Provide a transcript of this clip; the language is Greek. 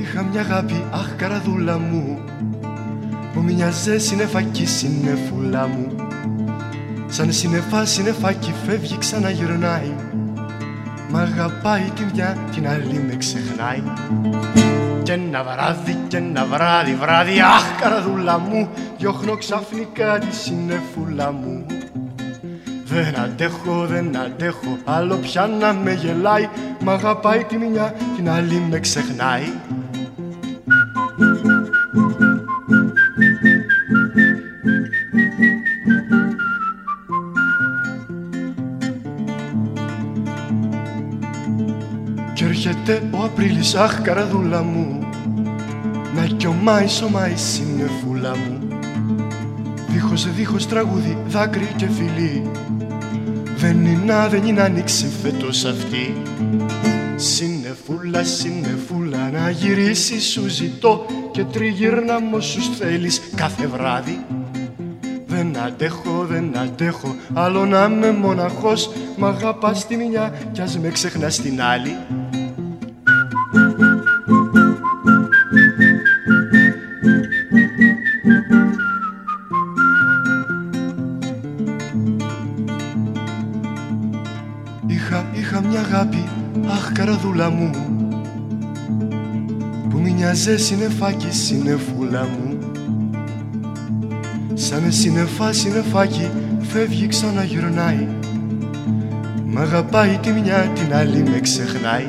Είχα μια αγάπη, αχ καραδούλα μου Που μοιάζε συνεφάκι συνεφούλα μου Σαν συνεφά συνεφάκι φεύγει ξαναγυρνάει. Μ' αγαπάει τη μια την άλλη με ξεχνάει. Και ένα βράδυ και ένα βράδυ βράδυ Αχ καραδούλα μου διώχνω ξαφνικά τη συνεφούλα μου. Δεν αντέχω, δεν αντέχω, άλλο πια να με γελάει. Μ' αγαπάει τη μια, την άλλη με ξεχνάει έρχεται ο Απρίλης, αχ καραδούλα μου. Να κιωμάει σωμάει συνεφούλα μου. Δίχως δίχως τραγούδι, δάκρυ και φιλί Δεν είναι, δεν είναι ανοίξει φέτος αυτή. Συνεφούλα, συνεφούλα να γυρίσεις σου ζητώ Και τριγύρνα μου όσους θέλεις. Κάθε βράδυ δεν αντέχω, δεν αντέχω, άλλο να είμαι μοναχός Μ' αγαπάς τη μια κι ας με ξεχνάς την άλλη Είχα, είχα μια αγάπη, αχ καραδούλα μου Που μοιάζε συνεφάκι συνεφούλα μου. Σαν συνεφά συνεφάκι φεύγει ξαναγυρνάει. Μ' αγαπάει τη μια την άλλη με ξεχνάει